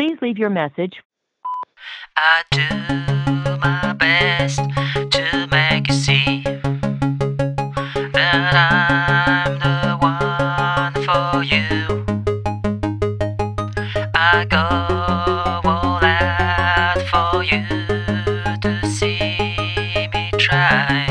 Please leave your message. I do my best to make you see that I'm the one for you. I go all out for you to see me try.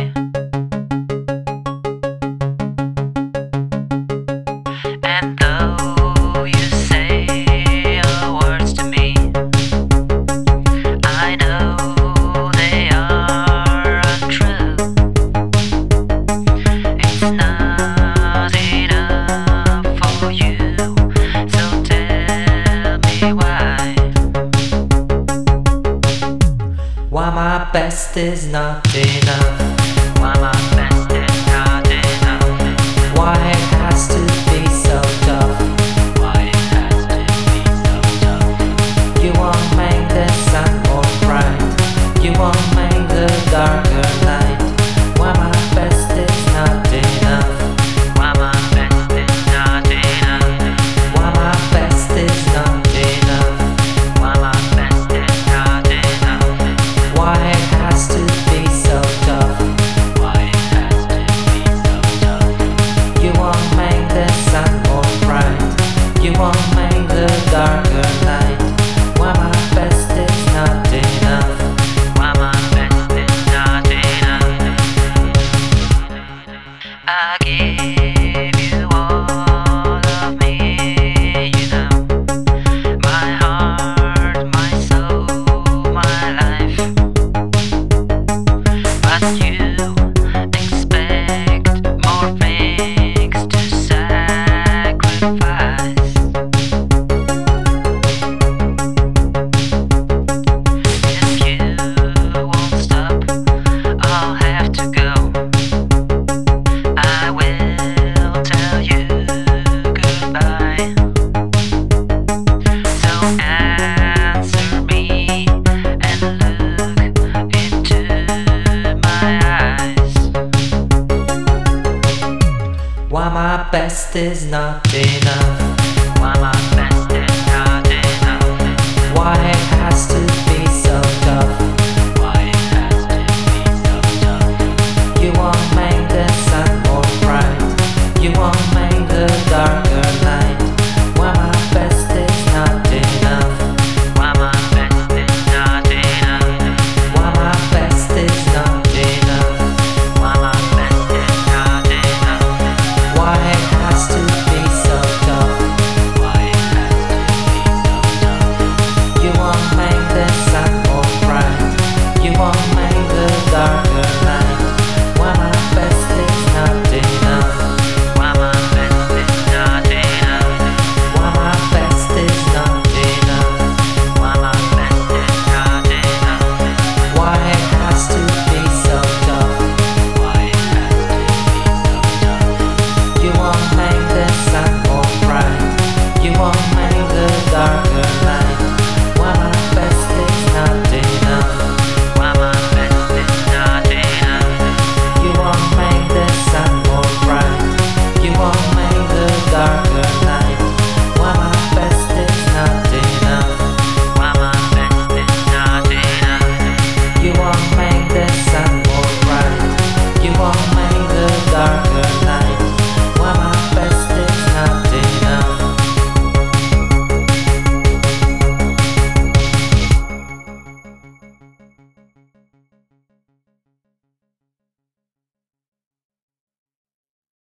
best is not enough. five. rest is not enough.